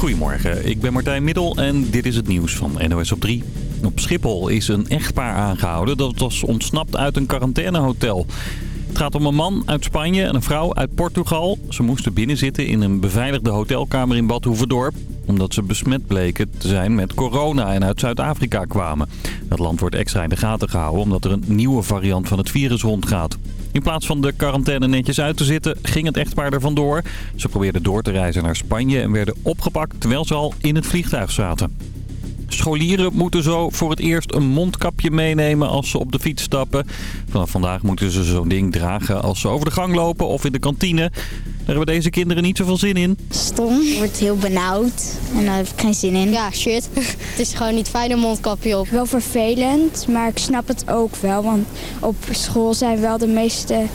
Goedemorgen, ik ben Martijn Middel en dit is het nieuws van NOS op 3. Op Schiphol is een echtpaar aangehouden dat was ontsnapt uit een quarantainehotel. Het gaat om een man uit Spanje en een vrouw uit Portugal. Ze moesten binnenzitten in een beveiligde hotelkamer in Bad Hoeverdorp... omdat ze besmet bleken te zijn met corona en uit Zuid-Afrika kwamen. Dat land wordt extra in de gaten gehouden omdat er een nieuwe variant van het virus rondgaat. In plaats van de quarantaine netjes uit te zitten, ging het echtpaar er vandoor. Ze probeerden door te reizen naar Spanje en werden opgepakt terwijl ze al in het vliegtuig zaten. Scholieren moeten zo voor het eerst een mondkapje meenemen als ze op de fiets stappen. Vanaf vandaag moeten ze zo'n ding dragen als ze over de gang lopen of in de kantine. Daar hebben deze kinderen niet zoveel zin in. Stom, ik word heel benauwd en daar heb ik geen zin in. Ja, shit. het is gewoon niet fijn een mondkapje op. Wel vervelend, maar ik snap het ook wel. Want op school zijn wel de meeste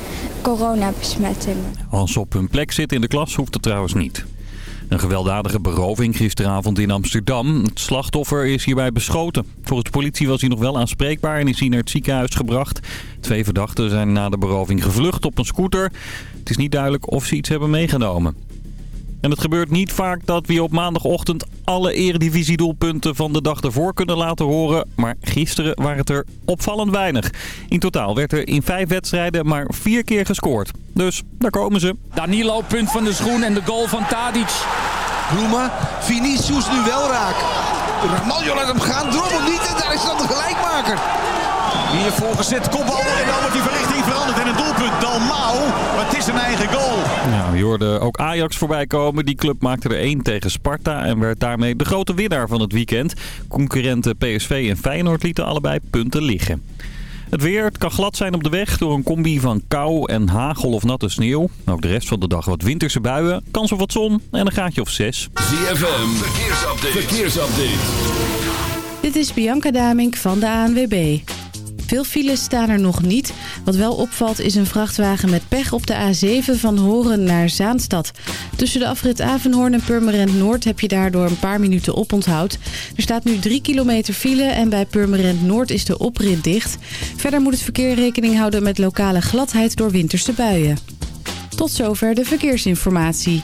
coronabesmettingen. Als ze op hun plek zitten in de klas hoeft het trouwens niet. Een gewelddadige beroving gisteravond in Amsterdam. Het slachtoffer is hierbij beschoten. Volgens de politie was hij nog wel aanspreekbaar en is hij naar het ziekenhuis gebracht. Twee verdachten zijn na de beroving gevlucht op een scooter. Het is niet duidelijk of ze iets hebben meegenomen. En het gebeurt niet vaak dat we op maandagochtend alle eredivisiedoelpunten van de dag ervoor kunnen laten horen. Maar gisteren waren het er opvallend weinig. In totaal werd er in vijf wedstrijden maar vier keer gescoord. Dus daar komen ze. Danilo, punt van de schoen en de goal van Tadic. Bruma, Vinicius nu wel raak. Ramaljo laat hem gaan, Drommel niet en daar is dan de gelijkmaker. Hier voorgezet kopbal en dan wordt die verrichting veranderd in een doelpunt. Maar het is een eigen goal. Nou, je hoorde ook Ajax voorbij komen. Die club maakte er één tegen Sparta en werd daarmee de grote winnaar van het weekend. Concurrenten PSV en Feyenoord lieten allebei punten liggen. Het weer, het kan glad zijn op de weg door een combi van kou en hagel of natte sneeuw. Ook de rest van de dag wat winterse buien, kans op wat zon en een gaatje of zes. ZFM, verkeersupdate. verkeersupdate. Dit is Bianca Damink van de ANWB. Veel files staan er nog niet. Wat wel opvalt is een vrachtwagen met pech op de A7 van Horen naar Zaanstad. Tussen de afrit Avenhoorn en Purmerend Noord heb je daardoor een paar minuten oponthoud. Er staat nu 3 kilometer file en bij Purmerend Noord is de oprit dicht. Verder moet het verkeer rekening houden met lokale gladheid door winterse buien. Tot zover de verkeersinformatie.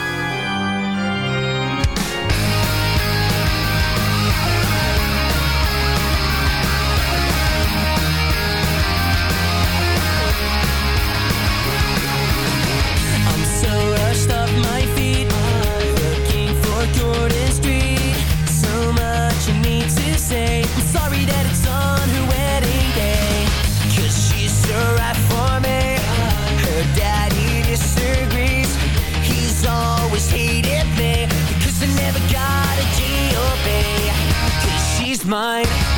Mine.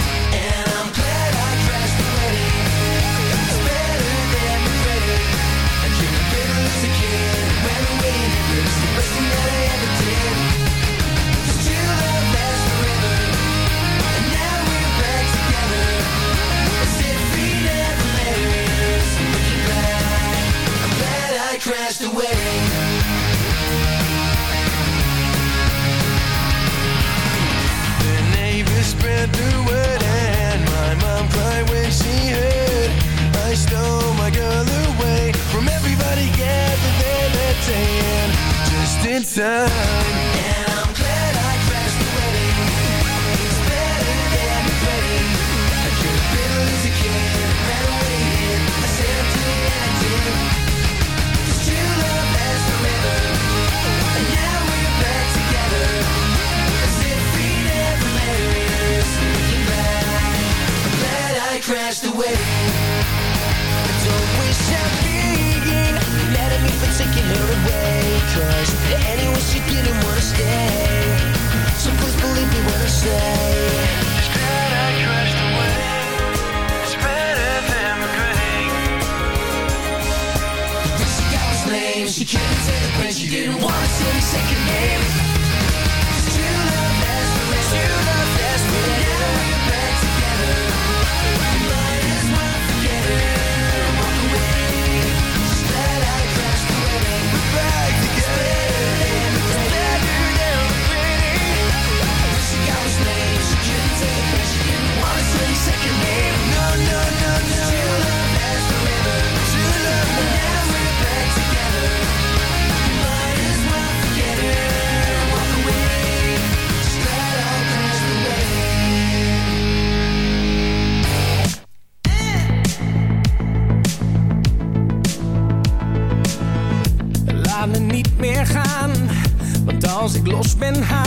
Als ik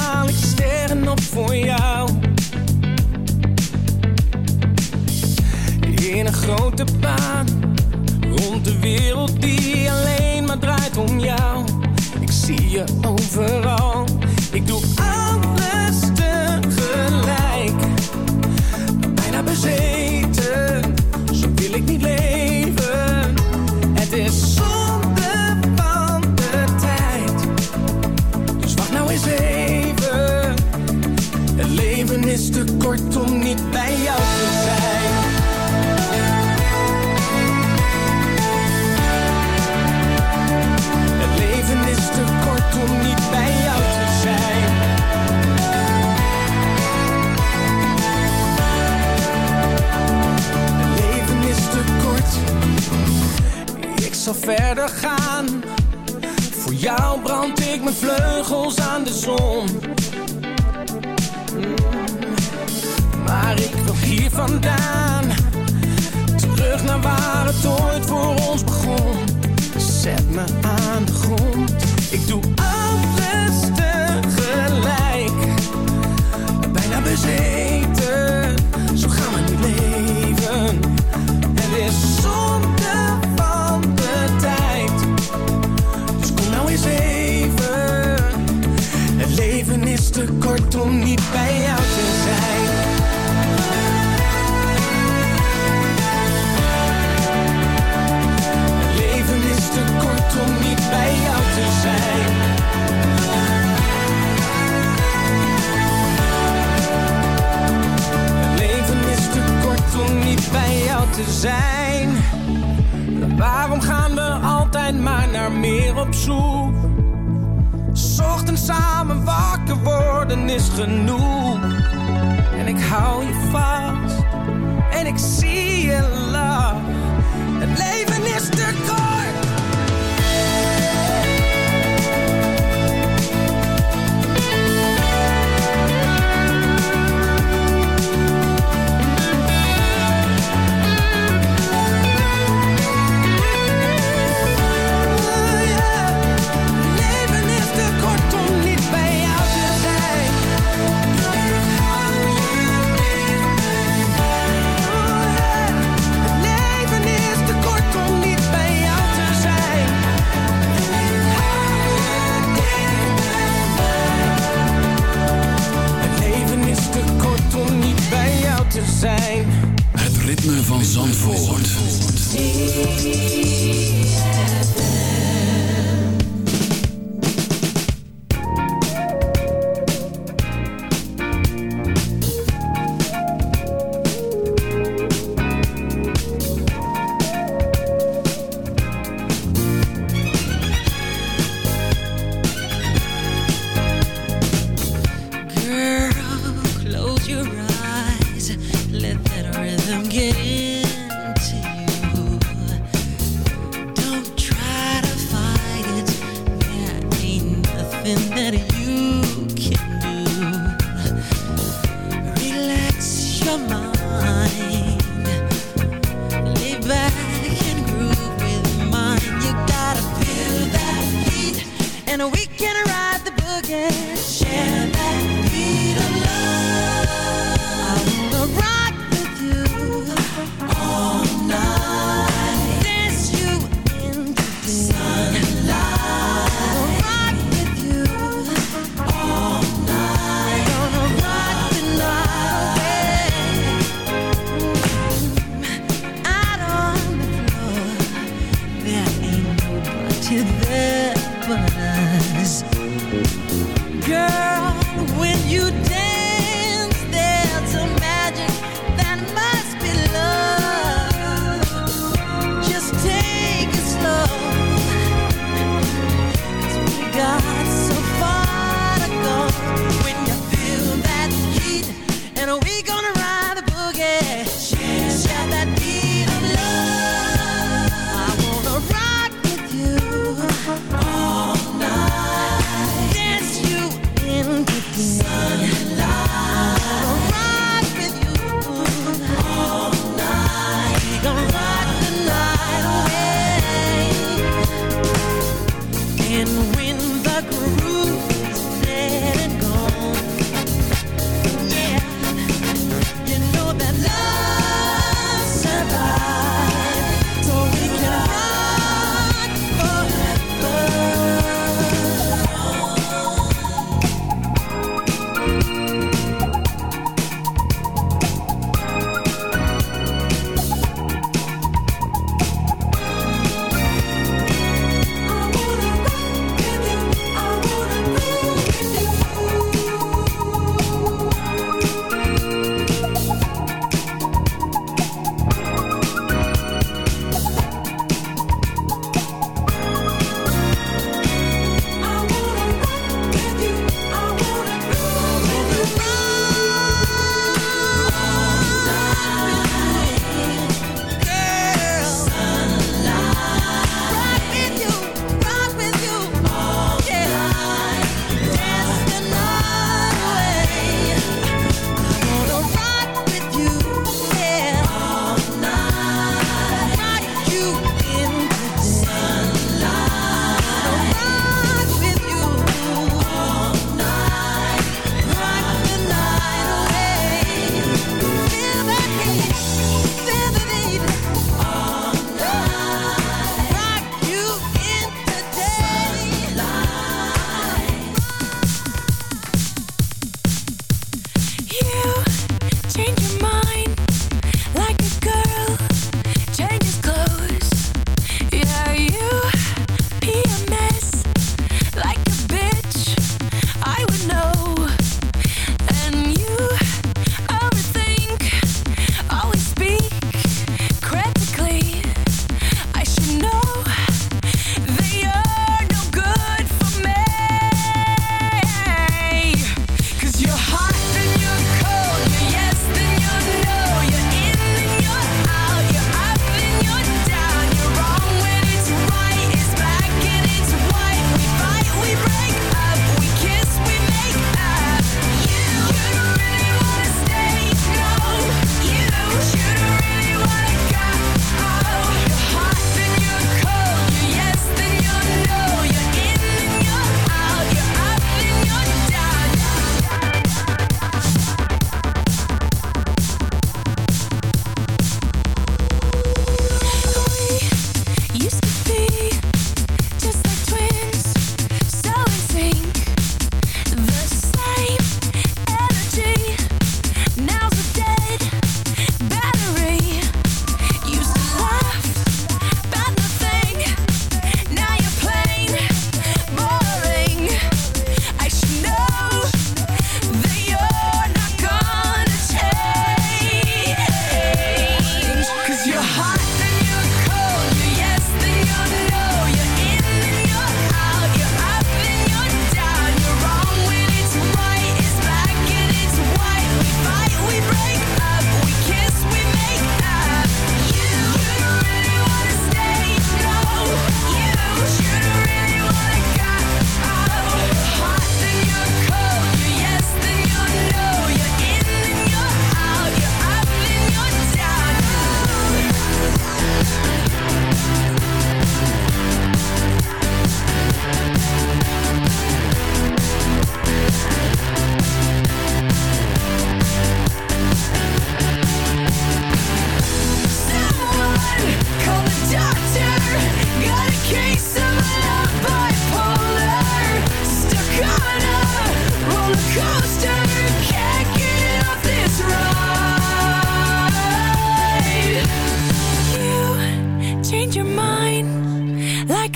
loving that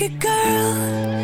like a girl.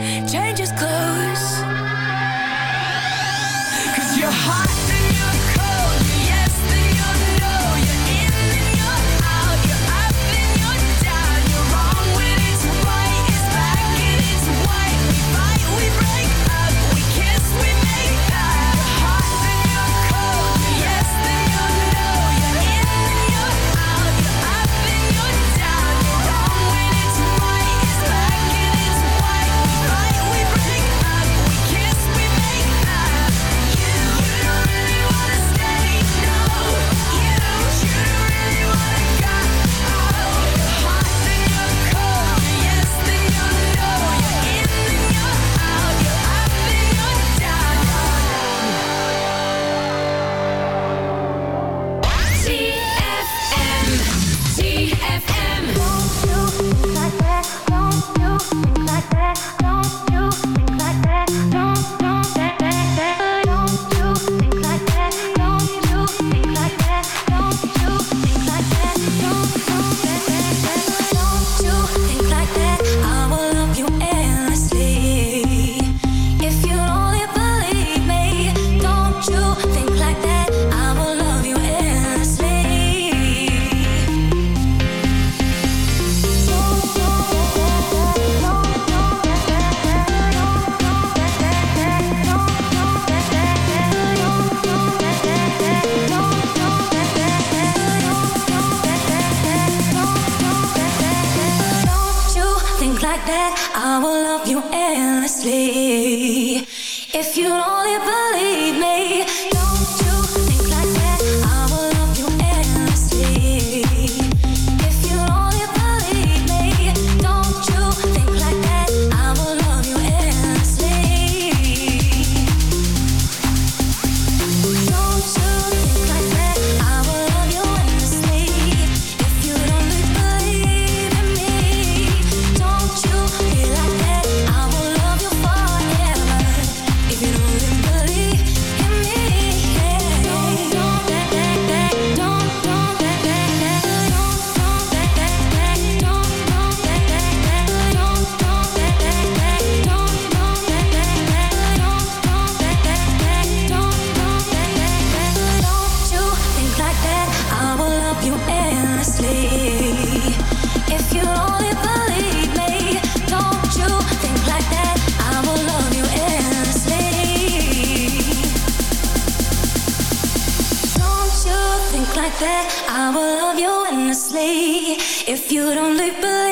I will love you endlessly. If you only believe me. If you don't leave, believe.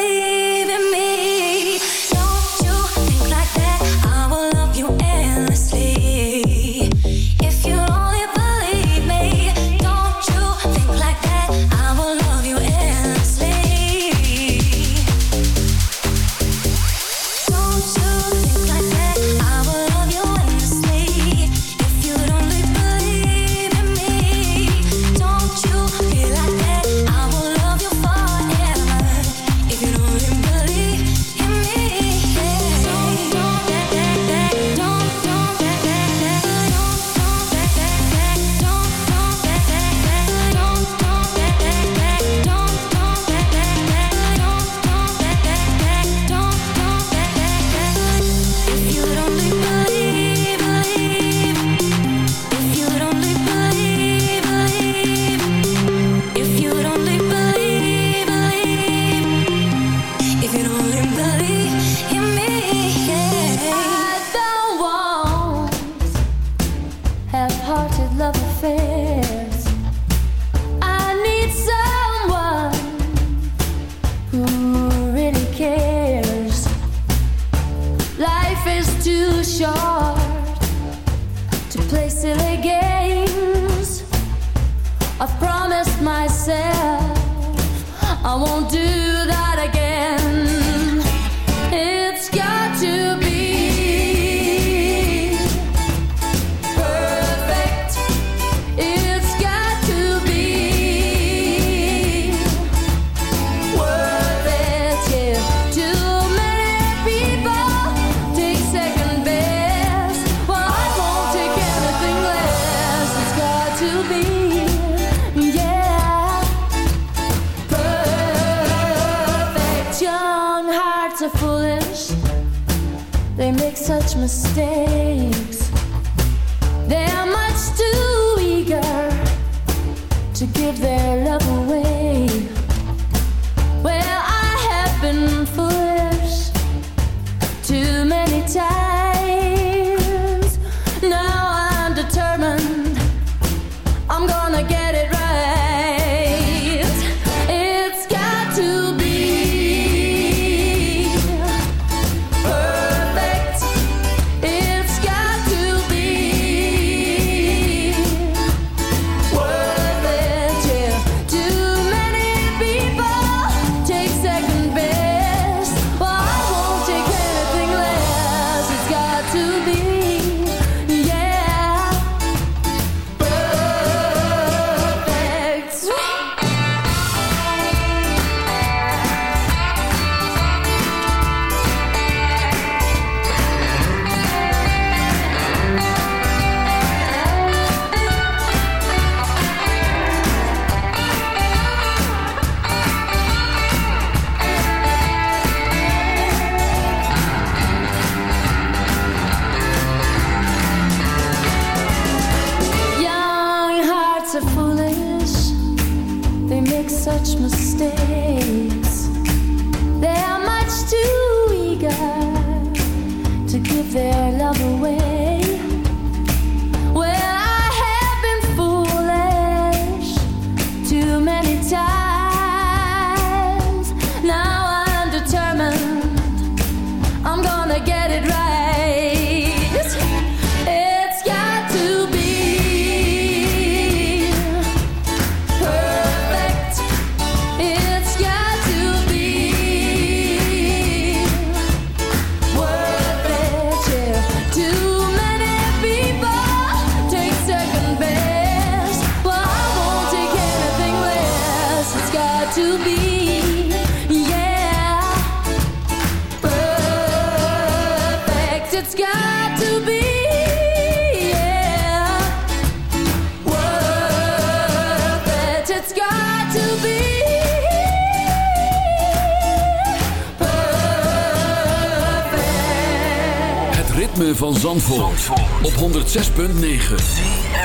ritme van Zandvoort, Zandvoort. op 106.9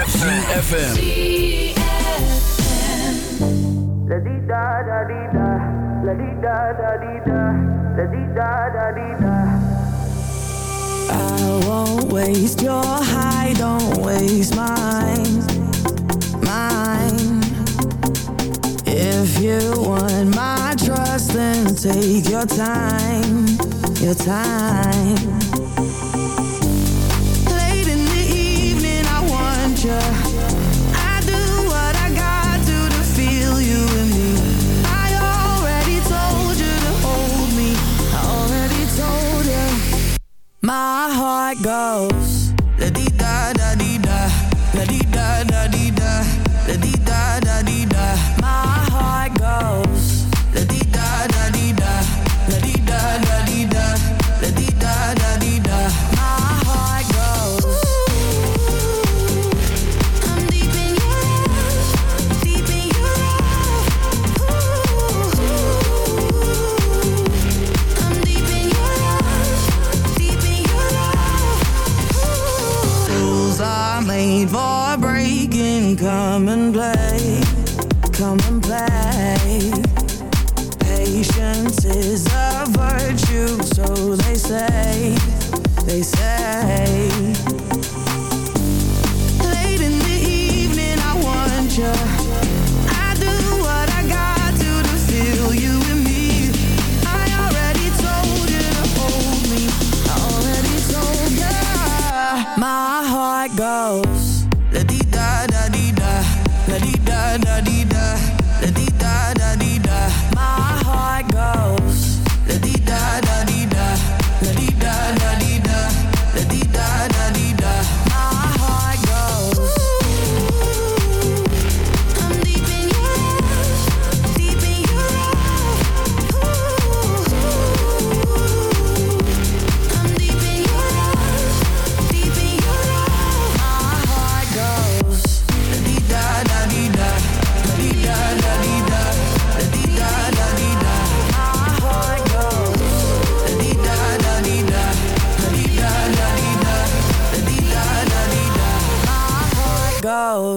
CFFM La di da da di da La di da da di da La di da da di da I won't waste your high, don't waste mine, mine. If you want my trust, then take your time, your time. My heart goes heart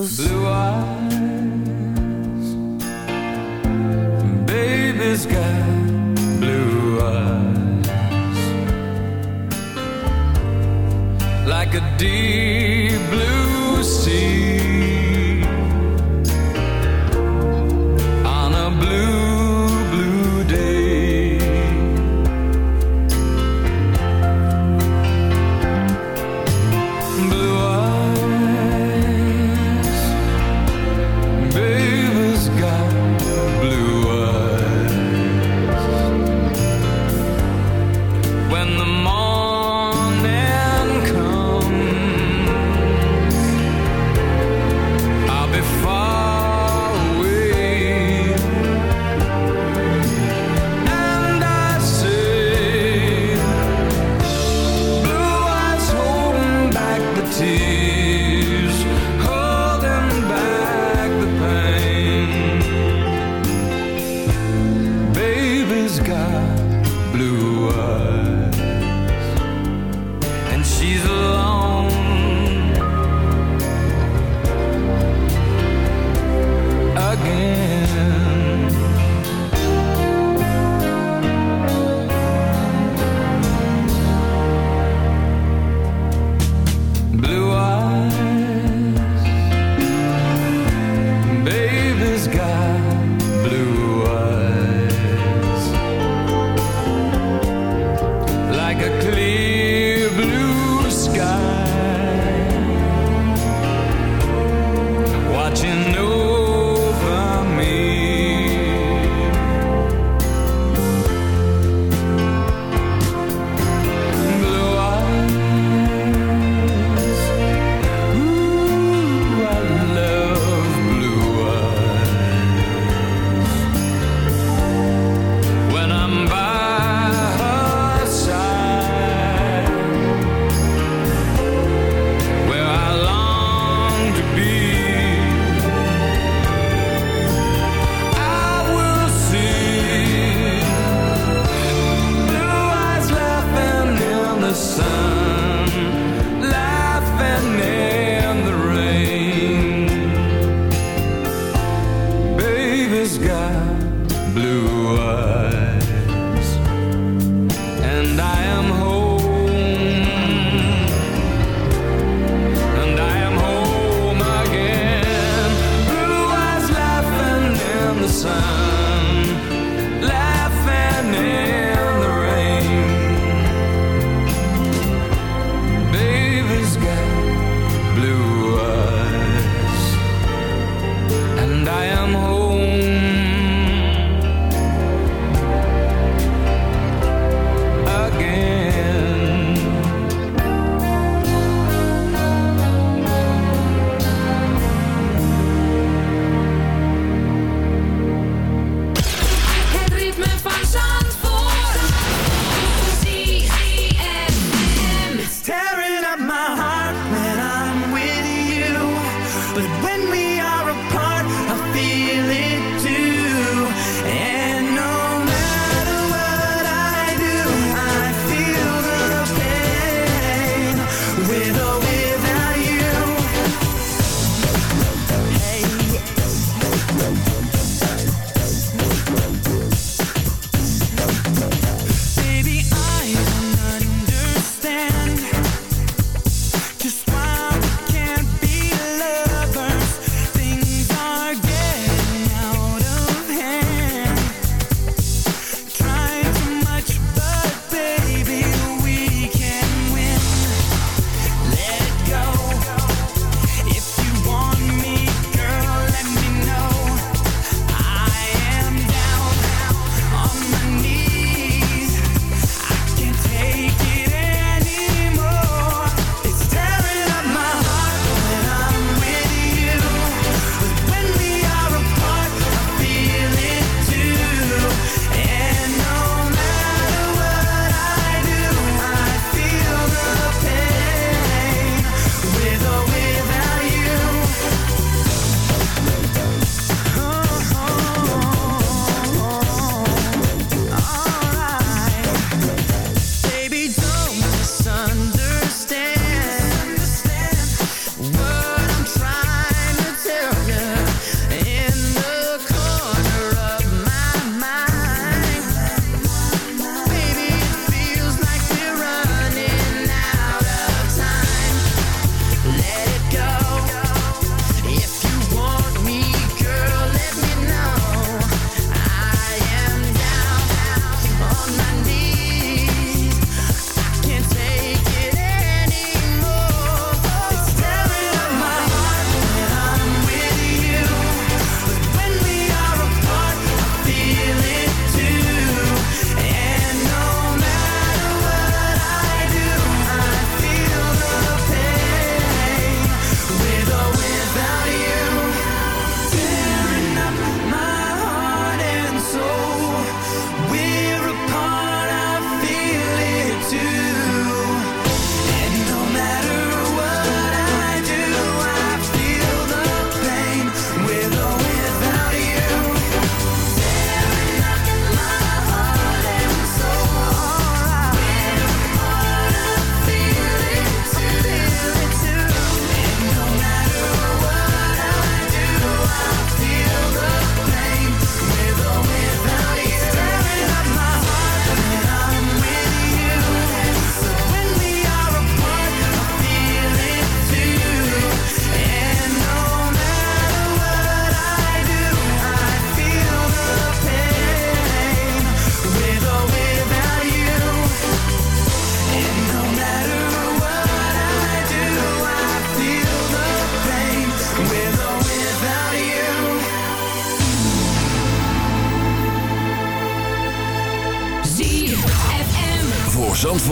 heart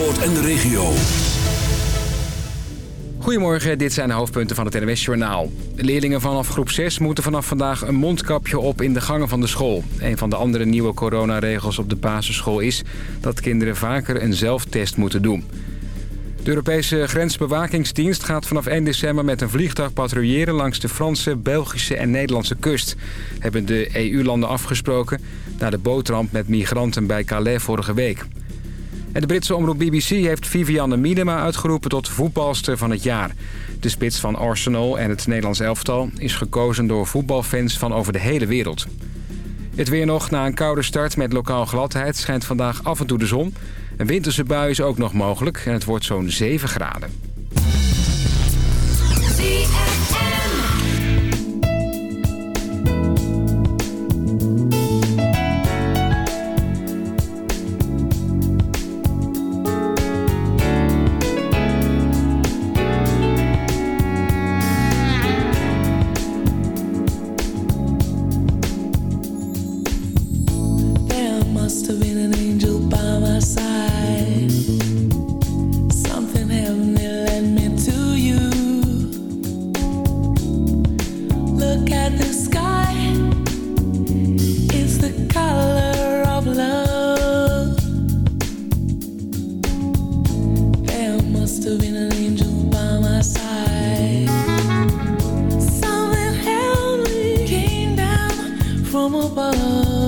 En de regio. Goedemorgen, dit zijn de hoofdpunten van het NWS-journaal. Leerlingen vanaf groep 6 moeten vanaf vandaag een mondkapje op in de gangen van de school. Een van de andere nieuwe coronaregels op de basisschool is... dat kinderen vaker een zelftest moeten doen. De Europese grensbewakingsdienst gaat vanaf 1 december met een vliegtuig patrouilleren langs de Franse, Belgische en Nederlandse kust. Hebben de EU-landen afgesproken na de bootramp met migranten bij Calais vorige week. En de Britse omroep BBC heeft Vivianne Miedema uitgeroepen tot voetbalster van het jaar. De spits van Arsenal en het Nederlands elftal is gekozen door voetbalfans van over de hele wereld. Het weer nog, na een koude start met lokaal gladheid, schijnt vandaag af en toe de zon. Een winterse bui is ook nog mogelijk en het wordt zo'n 7 graden. From above.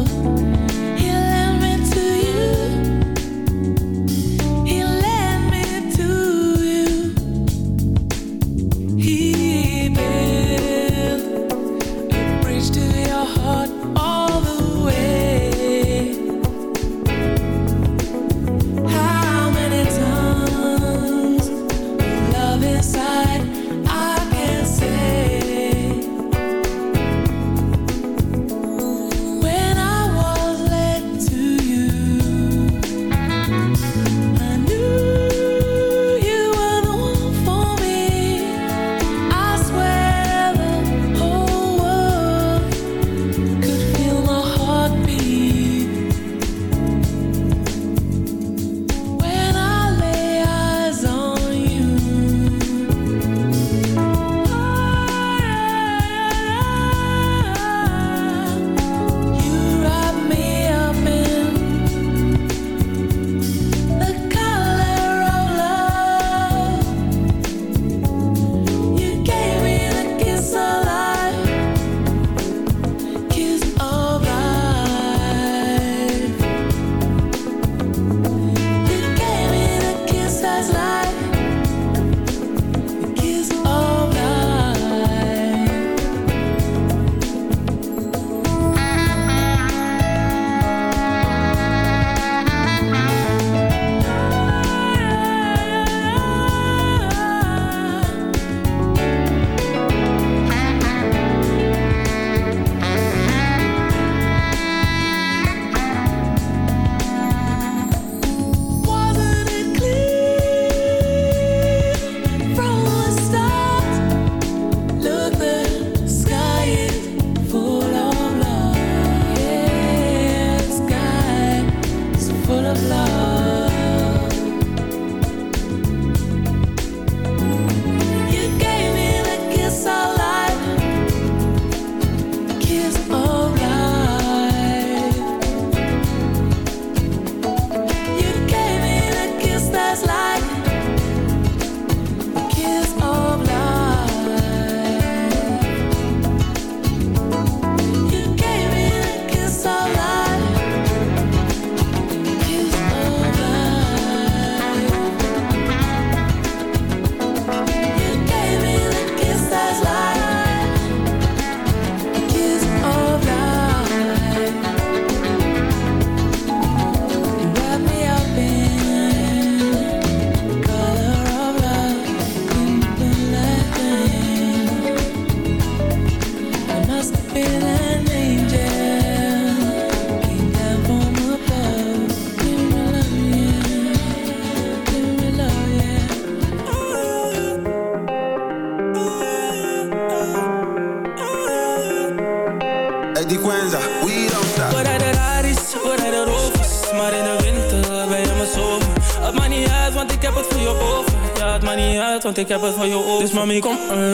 Ik heb het voor je over Dus mami, kom. Online,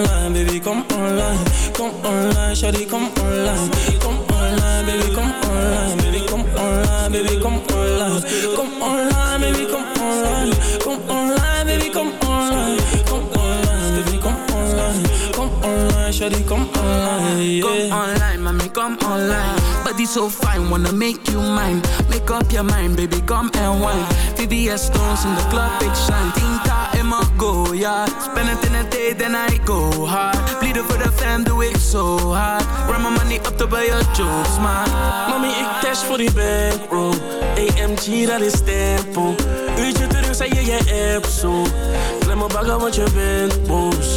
mommy, come online. Body so fine, wanna make you mine. Make up your mind, baby, come and wine. VVS stones in the club, big shine. Tinta in my go, yeah. Spend it in a day, then I go hard. Bleeden for the fam, doe ik zo hard. Run my money up to buy your jokes, man. Mami, ik dash voor die bankroll AMG, dat is tempo Uurtje terug, zei je je app zo Klem me bagger, want je bent boos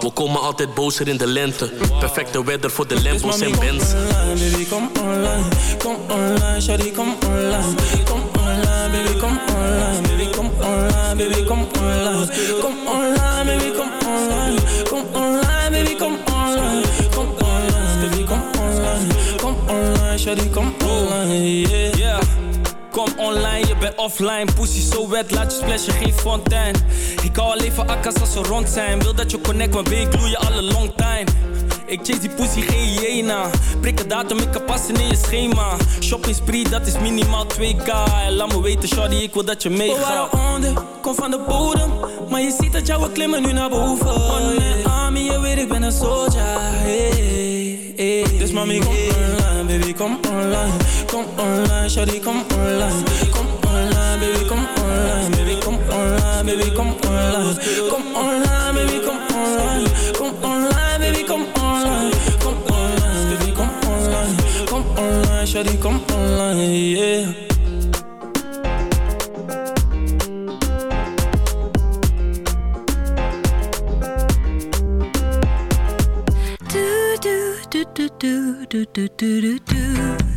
We komen altijd bozer in de lente. Perfecte weather voor de Lambos en Benz. online, baby, come online. Come online, shawty, come online. Come online, baby, come online. Baby, come online, baby, come online. Come online, baby, come online. Come online, baby, come online. Come online, baby, come online. Come online, shawty, come online, yeah kom online, je bent offline. Pussy zo wet, laat je splashen, geen fontein. Ik hou alleen van akka's als ze rond zijn. Wil dat je connect, maar ben ik je alle long time. Ik chase die pussy geen jena Prik de datum, ik kan passen in je schema. Shopping spree, dat is minimaal 2k Laat me weten, shawty, ik wil dat je meegaat. Oh, onder, kom van de bodem. Maar je ziet dat jouw klimmen nu naar boven. Oh, on my army, je weet ik ben een soldier hey hey. Dus come kom online, baby, kom online. Kom online, shawty, kom online. Kom online, baby, kom online. Baby, kom online, baby, kom online. Kom online, baby, kom online. Kom online, baby, kom online. Kom online, baby, kom online. Kom online, shawty, kom online, yeah. do do do do.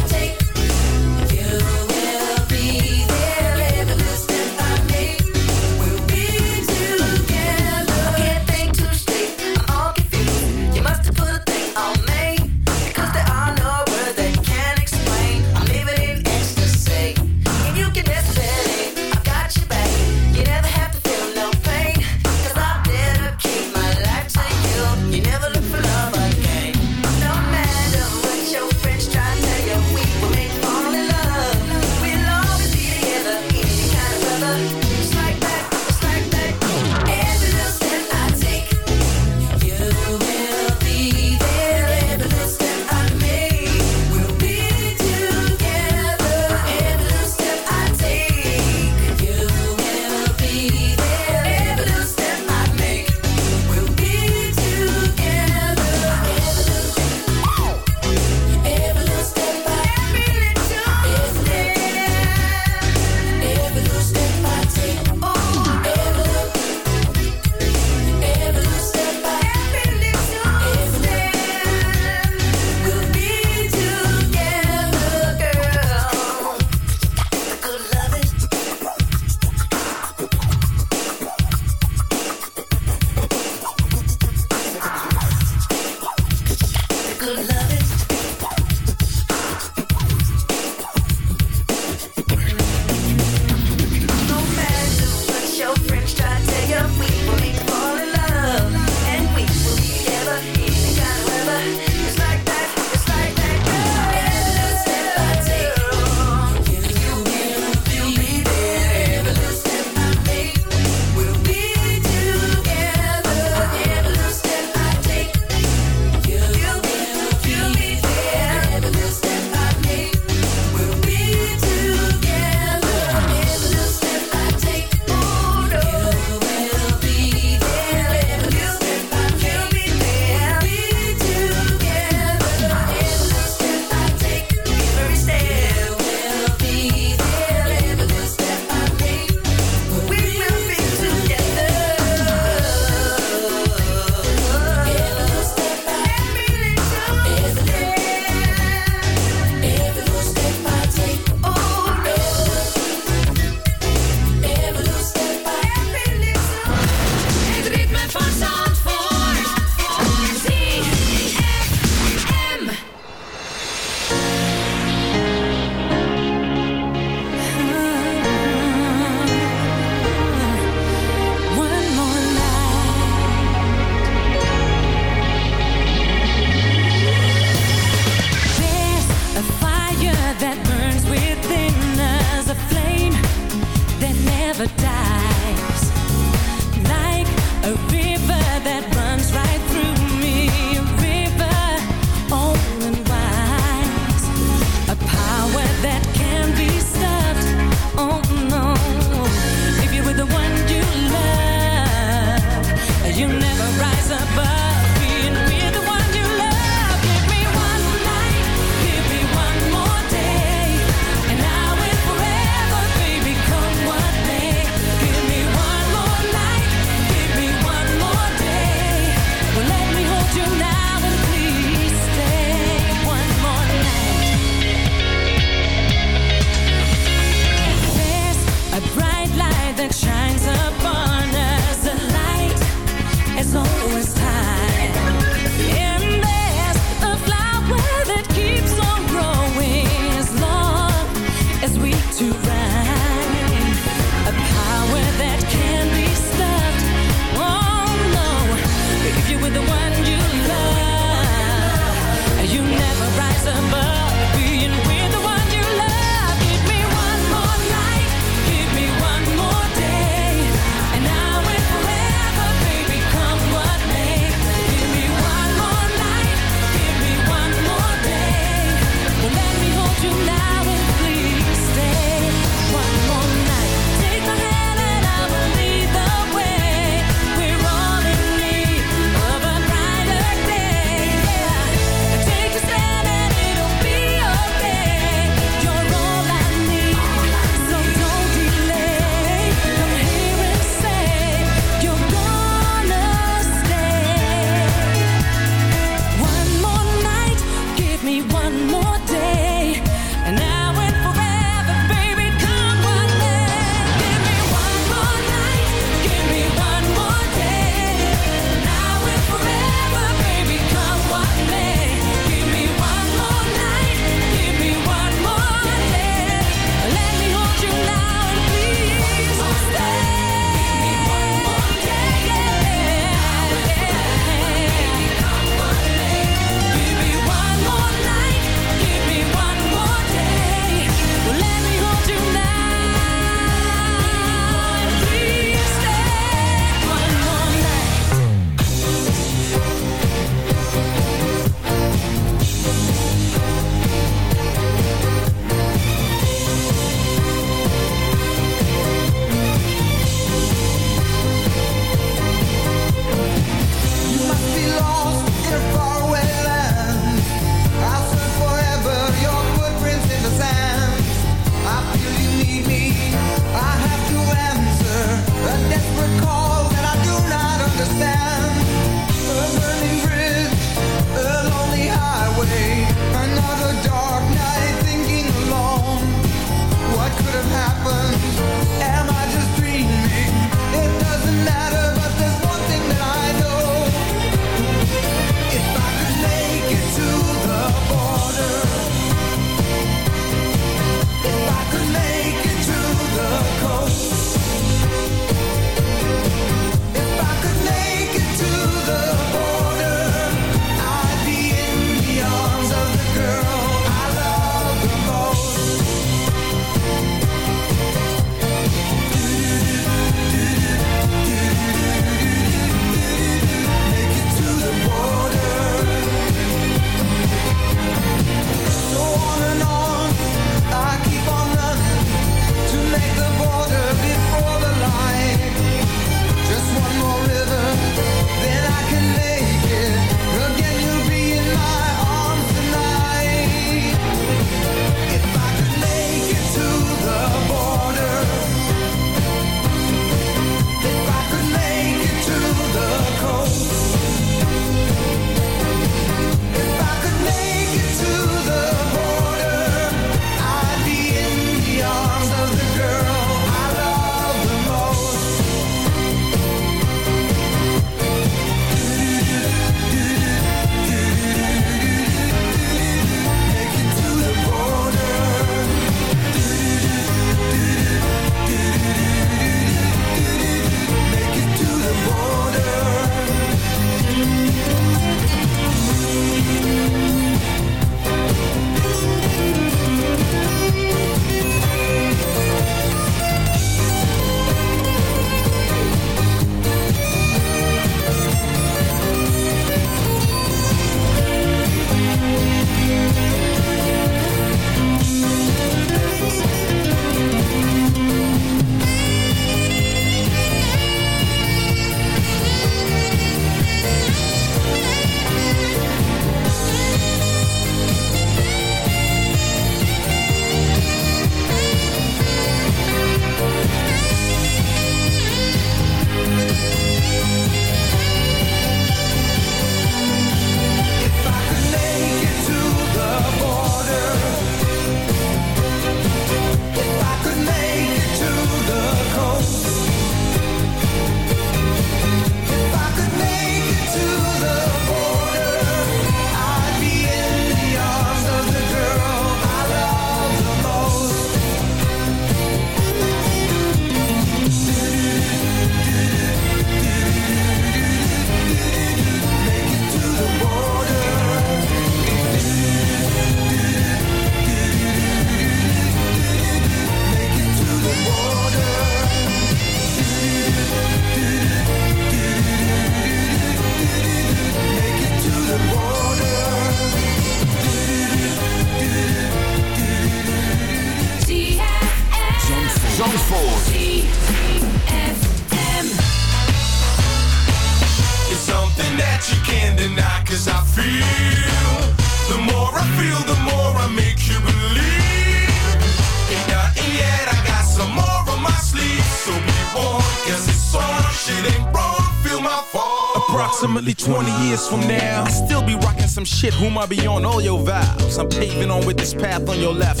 Years from now, I still be rocking some shit. Whom I be on all your vows. I'm paving on with this path on your left.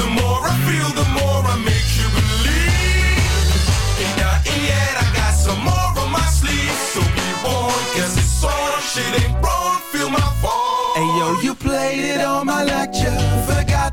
The more I feel, the more I make you believe. Yet, I got some more on my sleeve. So be on, shit ain't feel my fall. Hey yo, you played it on my lecture.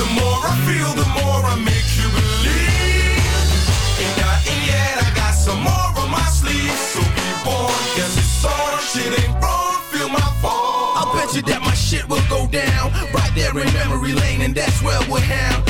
The more I feel, the more I make you believe. Ain't yet, I got some more on my sleeve. So be shit ain't feel my fault. I'll bet you that my shit will go down right there in memory lane, and that's where we'll have